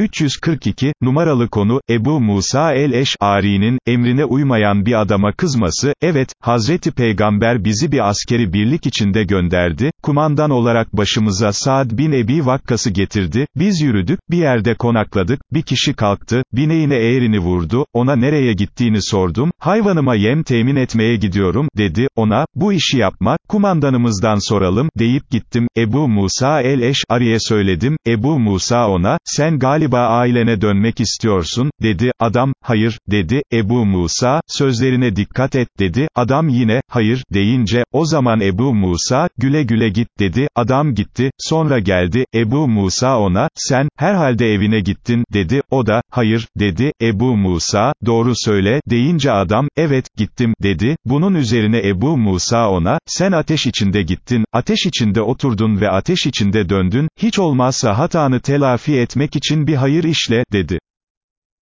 342, numaralı konu, Ebu Musa el-Eş'ari'nin, emrine uymayan bir adama kızması, evet, Hazreti Peygamber bizi bir askeri birlik içinde gönderdi, kumandan olarak başımıza Saad bin Ebi Vakkas'ı getirdi, biz yürüdük, bir yerde konakladık, bir kişi kalktı, bineğine eğrini vurdu, ona nereye gittiğini sordum, hayvanıma yem temin etmeye gidiyorum, dedi, ona, bu işi yapma, kumandanımızdan soralım, deyip gittim, Ebu Musa el-Eş'ari'ye söyledim, Ebu Musa ona, sen galiba ailene dönmek istiyorsun, dedi, adam, hayır, dedi, Ebu Musa, sözlerine dikkat et, dedi, adam yine, hayır, deyince, o zaman Ebu Musa, güle güle git, dedi, adam gitti, sonra geldi, Ebu Musa ona, sen, herhalde evine gittin, dedi, o da, hayır, dedi, Ebu Musa, doğru söyle, deyince adam, evet, gittim, dedi, bunun üzerine Ebu Musa ona, sen ateş içinde gittin, ateş içinde oturdun ve ateş içinde döndün, hiç olmazsa hatanı telafi etmek için bir hayır işle, dedi.